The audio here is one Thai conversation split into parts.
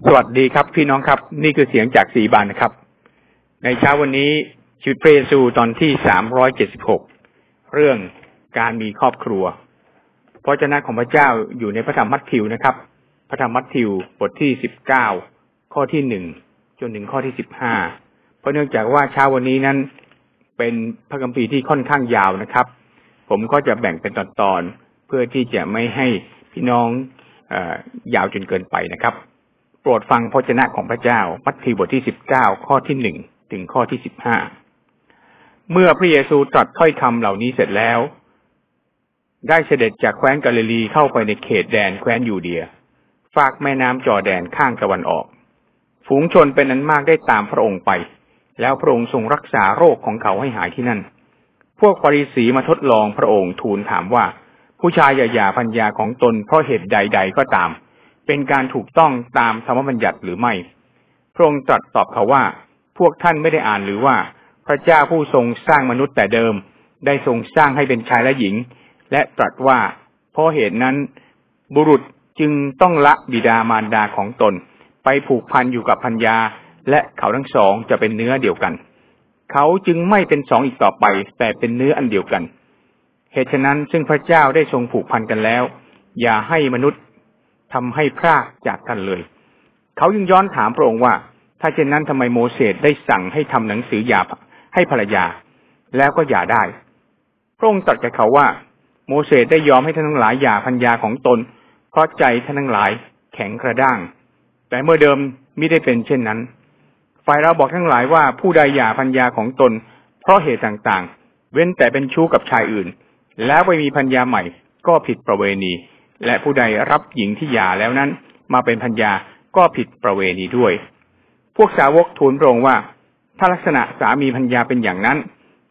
สวัสดีครับ พี่น้องครับ นี่คือเสียงจากสีบานนะครับ ในเช้าวันนี้ชีวิตพระเยซูตอนที่สามร้อยเจ็ดสิบหกเรื่องการมีครอบครัวพระเจ้าของพระเจ้าอยู่ในพระธรรมมัทธิวนะครับ พระธรรมมัทธิวบทที่สิบเก้าข้อที่หนึ่งจนถึงข้อที่สิบห้าเพราะเนื่องจากว่าเช้าวันนี้นั้น เป็นพระคัมภีร์ที่ค่อนข้างยาวนะครับ ผมก็จะแบ่งเป็นตอนๆเพื่อที่จะไม่ให้พี่น้องอยาวจนเกินไปนะครับ โปรดฟังพระเจ้าของพระเจ้า มัทธิวบทที่สิบเก้าข้อที่หนึ่งถึงข้อที่สิบห้าเมื่อพระเยซูตรัสถ้อยคำเหล่านี้เสร็จแล้ว ได้เสด็จจากแคว้นกาลิลีเข้าไปในเขตแดนแคว้นยูเดีย ฝากแม่น้ำจอแดนข้างตะวันออก ฝูงชนเป็นนั้นมากได้ตามพระองค์ไป แล้วพระองค์ทรงรักษาโรคของเขาให้หายที่นั่น พวกฟาริสีมาทดลองพระองค์ทูลถามว่า ผู้ชายอย่าหย่าพัญญาของตนเพราะเหตุใด ๆ ก็ตาม เป็นการถูกต้องตามธรรมบัญญัติหรือไม่ พระองค์ตรัสตอบเขาว่า พวกท่านไม่ได้อ่านหรือว่า พระเจ้าผู้ทรงสร้างมนุษย์แต่เดิม ได้ทรงสร้างให้เป็นชายและหญิง และตรัสว่า เพราะเหตุนั้น บุรุษจึงต้องละบิดามารดาของตน ไปผูกพันอยู่กับพัญญา และเขาทั้งสองจะเป็นเนื้อเดียวกัน เขาจึงไม่เป็นสองอีกต่อไป แต่เป็นเนื้ออันเดียวกัน เหตุฉะนั้นซึ่งพระเจ้าได้ทรงผูกพันกันแล้ว อย่าให้มนุษย์ ทำให้พรากจากกันเลย เขายังย้อนถามพระองค์ว่า ถ้าเช่นนั้นทำไมโมเสสได้สั่งให้ทำหนังสือหย่าให้ภรรยา แล้วก็หย่าได้ พระองค์ตรัสกับเขาว่า โมเสสได้ยอมให้ท่านทั้งหลายหย่าพัญญาของตน เพราะใจท่านทั้งหลายแข็งกระด้าง แต่เมื่อเดิมไม่ได้เป็นเช่นนั้น ฝ่ายเราบอกทั้งหลายว่าผู้ใดหย่าพัญญาของตน เพราะเหตุต่างๆ เว้นแต่เป็นชู้กับชายอื่น แล้วไปมีพัญญาใหม่ก็ผิดประเวณี และผู้ใดรับหญิงที่หย่าแล้วนั้น มาเป็นพัญญาก็ผิดประเวณีด้วย พวกสาวกทูลพระองค์ว่า ถ้าลักษณะสามีพัญญาเป็นอย่างนั้น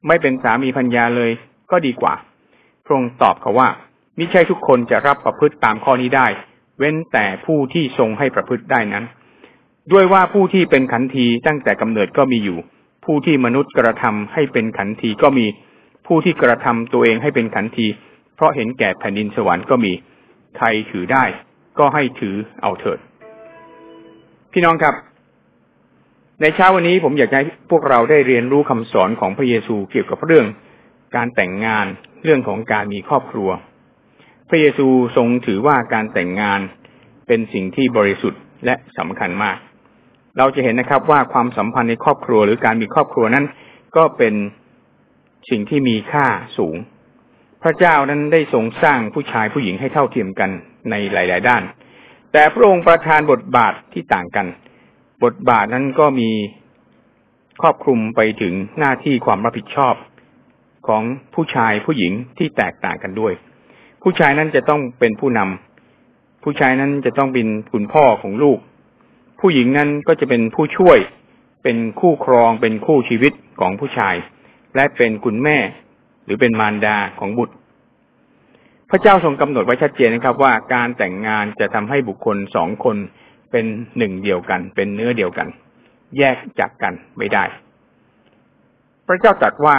ไม่เป็นสามีพัญญาเลยก็ดีกว่า พระองค์ตอบเขาว่ามิใช่ทุกคนจะรับประพฤติตามข้อนี้ได้ เว้นแต่ผู้ที่ทรงให้ประพฤติได้นั้น ด้วยว่าผู้ที่เป็นขันทีตั้งแต่กำเนิดก็มีอยู่ ผู้ที่มนุษย์กระทำให้เป็นขันทีก็มี ผู้ที่กระทำตัวเองให้เป็นขันที เพราะเห็นแก่แผ่นดินสวรรค์ก็มี ใครถือได้ก็ให้ถือเอาเถิด พี่น้องครับ ในเช้าวันนี้ผมอยากให้พวกเราได้เรียนรู้คำสอนของพระเยซูเกี่ยวกับเรื่อง การแต่งงานเรื่องของการมีครอบครัว พระเยซูทรงถือว่าการแต่งงานเป็นสิ่งที่บริสุทธิ์และสำคัญมาก เราจะเห็นนะครับว่าความสัมพันธ์ในครอบครัวหรือการมีครอบครัวนั้น ก็เป็นสิ่งที่มีค่าสูง พระเจ้านั้นได้ทรงสร้างผู้ชายผู้หญิงให้เท่าเทียมกันในหลาย ๆ ด้าน แต่พระองค์ประทานบทบาทที่ต่างกัน บทบาทนั้นก็มีครอบคลุมไปถึงหน้าที่ความรับผิดชอบของผู้ชายผู้หญิงที่แตกต่างกันด้วย ผู้ชายนั้นจะต้องเป็นผู้นำผู้ชายนั้นจะต้องเป็นคุณพ่อของลูก ผู้หญิงนั้นก็จะเป็นผู้ช่วย เป็นคู่ครองเป็นคู่ชีวิตของผู้ชาย และเป็นคุณแม่ รือเป็นมารดาของบุตร พระเจ้าทรงกำหนดไว้ชัดเจนนะครับ ว่าการแต่งงานจะทำให้บุคคลสองคนเป็นหนึ่งเดียวกัน เป็นเนื้อเดียวกัน แยกจากกันไม่ได้ พระเจ้าตรัสว่า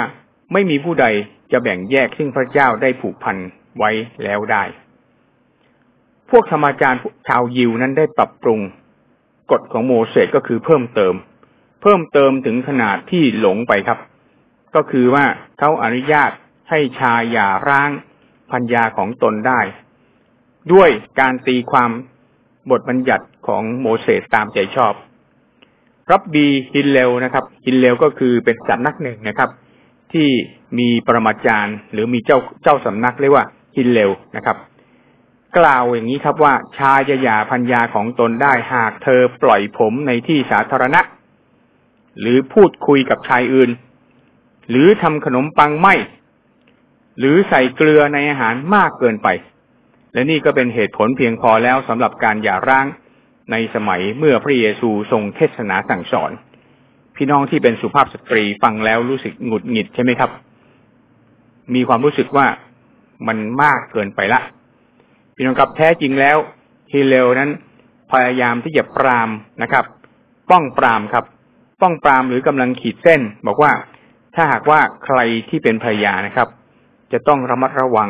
ไม่มีผู้ใดจะแบ่งแยกซึ่งพระเจ้าได้ผูกพันไว้แล้วได้ พวกธรรมจารย์ชาวยิวนั้นได้ปรับปรุงกฎของโมเสสก็คือเพิ่มเติม เพิ่มเติมถึงขนาดที่หลงไปครับ ก็คือว่าเขาอนุญาต ให้ชายหย่าร้างพัญญาของตนได้ ด้วยการตีความบทบัญญัติของโมเสสตามใจชอบรับบีฮินเลวนะครับฮินเลวก็คือเป็นสำนักหนึ่งนะครับ ที่มีปรมาจารย์หรือมีเจ้าเจ้าสำนักเรียกว่าฮินเลวนะครับ กล่าวอย่างนี้ครับว่าชายจะหย่าพัญญาของตนได้หากเธอปล่อยผมในที่สาธารณะ หรือพูดคุยกับชายอื่น หรือทำขนมปังไหม หรือใส่เกลือในอาหารมากเกินไป และนี่ก็เป็นเหตุผลเพียงพอแล้วสำหรับการหย่าร้างในสมัยเมื่อพระเยซูทรงเทศนาสั่งสอน พี่น้องที่เป็นสุภาพสตรีฟังแล้วรู้สึกหงุดหงิดใช่ไหมครับ มีความรู้สึกว่ามันมากเกินไปละ พี่น้องครับแท้จริงแล้วฮิเลวนั้นพยายามที่จะปรามนะครับ ป้องปรามครับ ป้องปรามหรือกำลังขีดเส้น บอกว่าถ้าหากว่าใครที่เป็นภรรยานะครับ จะต้องระมัดระวัง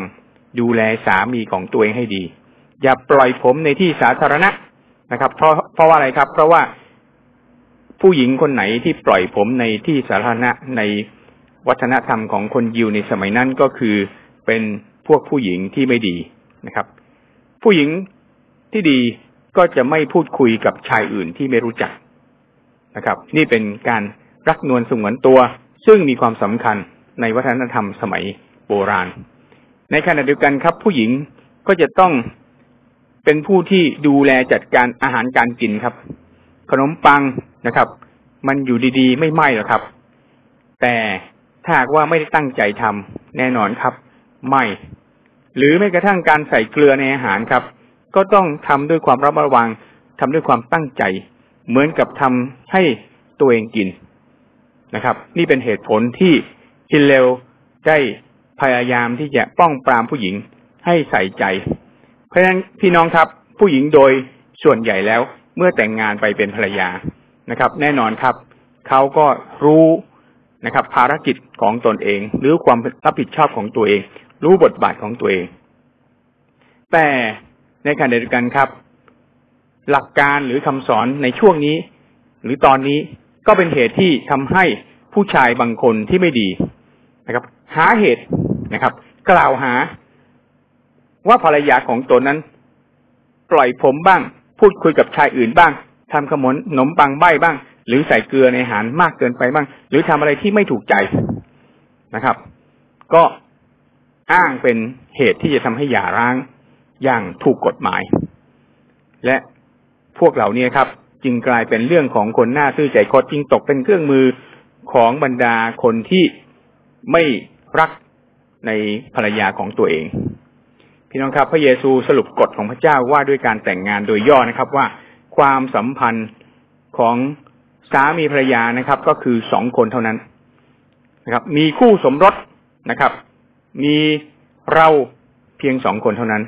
ดูแลสามีของตัวเองให้ดี อย่าปล่อยผมในที่สาธารณะนะครับ เพราะเพราะว่าอะไรครับ เพราะว่าผู้หญิงคนไหนที่ปล่อยผมในที่สาธารณะในวัฒนธรรมของคนยิวในสมัยนั้นก็คือเป็นพวกผู้หญิงที่ไม่ดีนะครับ ผู้หญิงที่ดีก็จะไม่พูดคุยกับชายอื่นที่ไม่รู้จักนะครับ นี่เป็นการรักนวลสงวนตัวซึ่งมีความสำคัญในวัฒนธรรมสมัย โบราณ ในขณะเดียวกันครับ ผู้หญิงก็จะต้องเป็นผู้ที่ดูแลจัดการอาหารการกินครับ ขนมปังนะครับ มันอยู่ดีๆ ไม่ไหม้หรอกครับ แต่ถ้าหากว่าไม่ได้ตั้งใจทำแน่นอนครับไหม้หรือแม้กระทั่งการใส่เกลือในอาหารครับ ก็ต้องทำด้วยความระมัดระวังทำด้วยความตั้งใจ เหมือนกับทำให้ตัวเองกินนะครับ นี่เป็นเหตุผลที่ฮิเลลได้ พยายามที่จะป้องปรามผู้หญิงให้ใส่ใจ เพราะฉะนั้นพี่น้องครับผู้หญิงโดยส่วนใหญ่แล้วเมื่อแต่งงานไปเป็นภรรยานะครับ แน่นอนครับเขาก็รู้นะครับ ภารกิจของตนเอง หรือความรับผิดชอบของตัวเอง รู้บทบาทของตัวเอง แต่ในขณะเดียวกันครับ หลักการหรือคำสอนในช่วงนี้ หรือตอนนี้ก็เป็นเหตุที่ทำให้ผู้ชายบางคนที่ไม่ดีนะครับ หาเหตุ นะครับ กล่าวหาว่าภรรยาของตนนั้น ปล่อยผมบ้าง พูดคุยกับชายอื่นบ้างทำขมนขนมปังใบบ้าง หรือใส่เกลือในอาหารมากเกินไปบ้าง หรือทำอะไรที่ไม่ถูกใจนะครับ ก็อ้างเป็นเหตุที่จะทำให้หย่าร้างอย่างถูกกฎหมาย และพวกเหล่านี้ครับ จึงกลายเป็นเรื่องของคนหน้าซื่อใจคดจึงตกเป็นเครื่องมือของบรรดาคนที่ไม่รัก ในภรรยาของตัวเอง พี่น้องครับ พระเยซูสรุปกฎของพระเจ้าว่าด้วยการแต่งงานโดยย่อนะครับว่าความสัมพันธ์ของสามีภรรยานะครับ ก็คือสองคนเท่านั้นนะครับ มีคู่สมรสนะครับ มีเราเพียงสองคนเท่านั้น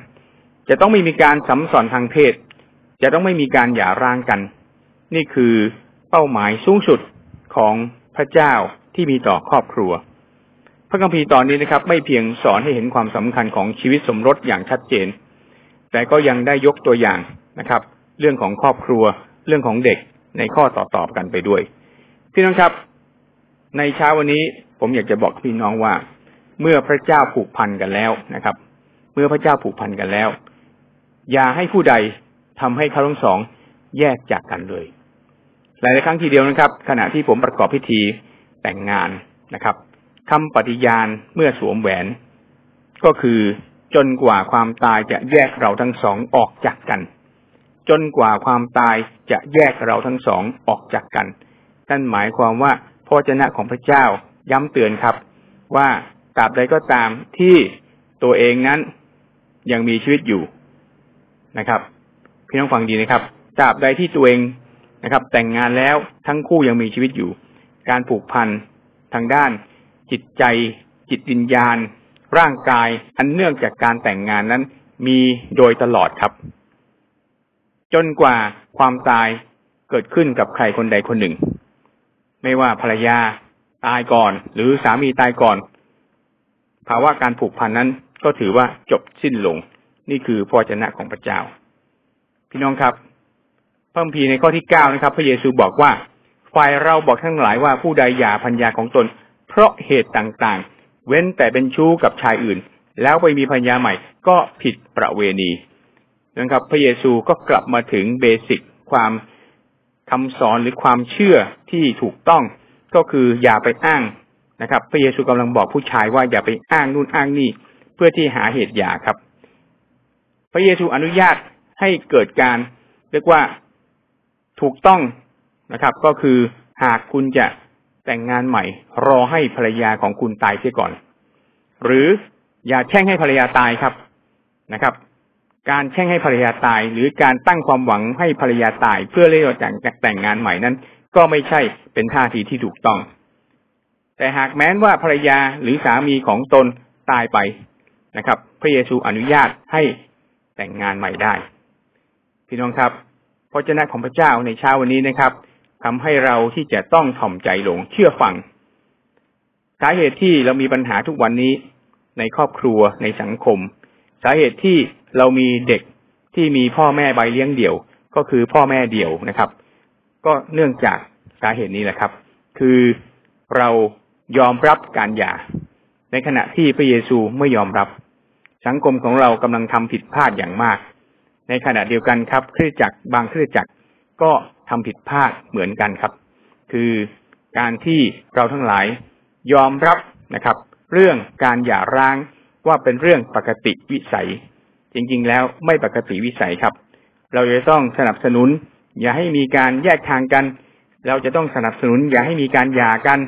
จะต้องไม่มีการสัมสอนทางเพศ จะต้องไม่มีการหย่าร้างกัน นี่คือเป้าหมายสูงสุดของพระเจ้าที่มีต่อครอบครัว ระคัมภีร์ตอนนี้นะครับ ไม่เพียงสอนให้เห็นความสำคัญของชีวิตสมรสอย่างชัดเจน แต่ก็ยังได้ยกตัวอย่างนะครับ เรื่องของครอบครัว เรื่องของเด็กในข้อต่อๆกันไปด้วย พี่น้องครับ ในเช้าวันนี้ผมอยากจะบอกพี่น้องว่า เมื่อพระเจ้าผูกพันกันแล้วนะครับ เมื่อพระเจ้าผูกพันกันแล้ว อย่าให้ผู้ใดทำให้เขาทั้งสองแยกจากกันเลย หลายครั้งทีเดียวนะครับ ขณะที่ผมประกอบพิธีแต่งงานนะครับ คำปฏิญาณเมื่อสวมแหวน ก็คือจนกว่าความตายจะแยกเราทั้งสองออกจากกัน จนกว่าความตายจะแยกเราทั้งสองออกจากกันนั่นหมายความว่าพระเจ้าของพระเจ้าย้ำเตือนครับ ว่าตราบใดก็ตามที่ตัวเองนั้นยังมีชีวิตอยู่นะครับ พี่น้องฟังดีนะครับตราบใดที่ตัวเองนะครับ แต่งงานแล้วทั้งคู่ยังมีชีวิตอยู่ การผูกพันทางด้าน จิตใจ จิตวิญญาณ ร่างกายอันเนื่องจากการแต่งงานนั้น มีโดยตลอดครับ จนกว่าความตายเกิดขึ้นกับใครคนใดคนหนึ่ง ไม่ว่าภรรยาตายก่อน หรือสามีตายก่อน ภาวะการผูกพันนั้นก็ถือว่าจบสิ้นลง นี่คือพระเจ้าของพระเจ้า พี่น้องครับพระคัมภีร์ในข้อที่เก้านะครับ พระเยซูบอกว่าฝ่ายเราบอกทั้งหลายว่าผู้ใดหย่าพัญญาของตน เพราะเหตุต่างๆ เว้นแต่เป็นชู้กับชายอื่น แล้วไปมีพัญญาใหม่ก็ผิดประเวณีนะครับ พระเยซูก็กลับมาถึงเบสิกความคำสอนหรือความเชื่อที่ถูกต้องก็คืออย่าไปอ้างนะครับ พระเยซูกำลังบอกผู้ชายว่าอย่าไปอ้างนู่นอ้างนี่ เพื่อที่หาเหตุหย่าครับ พระเยซูอนุญาตให้เกิดการเรียกว่าถูกต้องนะครับ ก็คือหากคุณจะ แต่งงานใหม่ รอให้ภรรยาของคุณตายเสียก่อน หรืออย่าแช่งให้ภรรยาตายครับนะครับ การแช่งให้ภรรยาตาย หรือการตั้งความหวังให้ภรรยาตาย เพื่อเรียกแต่งแต่งงานใหม่นั้น ก็ไม่ใช่เป็นท่าทีที่ถูกต้อง แต่หากแม้นว่าภรรยาหรือสามีของตนตายไปนะครับ พระเยซูอนุญาตให้แต่งงานใหม่ได้ พี่น้องครับพระเจ้าของพระเจ้าในเช้าวันนี้นะครับ ทำให้เราที่จะต้องถ่อมใจลงเชื่อฟัง สาเหตุที่เรามีปัญหาทุกวันนี้ในครอบครัวในสังคม สาเหตุที่เรามีเด็กที่มีพ่อแม่ใบเลี้ยงเดี่ยว ก็คือพ่อแม่เดี่ยวนะครับ ก็เนื่องจากสาเหตุนี้แหละครับ คือเรายอมรับการหย่า ในขณะที่พระเยซูไม่ยอมรับ สังคมของเรากำลังทำผิดพลาดอย่างมาก ในขณะเดียวกันครับคริสจักรบางคริสจักร ก็ทำผิดพลาดเหมือนกันครับ คือการที่เราทั้งหลายยอมรับนะครับ เรื่องการหย่าร้างว่าเป็นเรื่องปกติวิสัย จริงๆ แล้วไม่ปกติวิสัยครับ เราจะต้องสนับสนุน อย่าให้มีการแยกทางกัน เราจะต้องสนับสนุน อย่าให้มีการหย่ากัน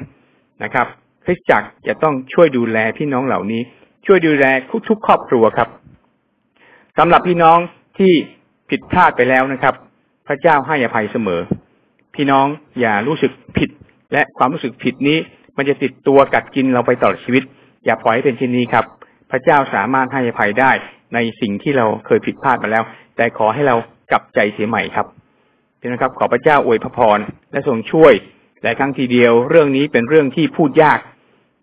นะครับคริสตจักรจะต้องช่วยดูแลพี่น้องเหล่านี้ ช่วยดูแลทุกๆครอบครัวครับสำหรับพี่น้องที่ผิดพลาดไปแล้วนะครับ พระเจ้าให้อภัยเสมอ พี่น้องอย่ารู้สึกผิด และความรู้สึกผิดนี้มันจะติดตัวกัดกินเราไปตลอดชีวิต อย่าปล่อยให้เป็นเช่นนี้ครับ พระเจ้าสามารถให้อภัยได้ในสิ่งที่เราเคยผิดพลาดมาแล้ว แต่ขอให้เรากลับใจเสียใหม่ครับพี่นะครับ ขอพระเจ้าอวยพระพรและทรงช่วยหลายครั้งทีเดียว เรื่องนี้เป็นเรื่องที่พูดยาก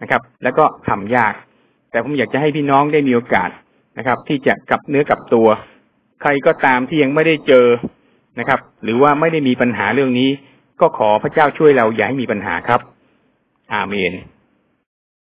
นะครับ แล้วก็ทำยาก แต่ผมอยากจะให้พี่น้องได้มีโอกาสนะครับ ที่จะกลับเนื้อกลับตัว ใครก็ตามที่ยังไม่ได้เจอ นะครับ หรือว่าไม่ได้มีปัญหาเรื่องนี้ ก็ขอพระเจ้าช่วยเราอย่าให้มีปัญหาครับ อาเมน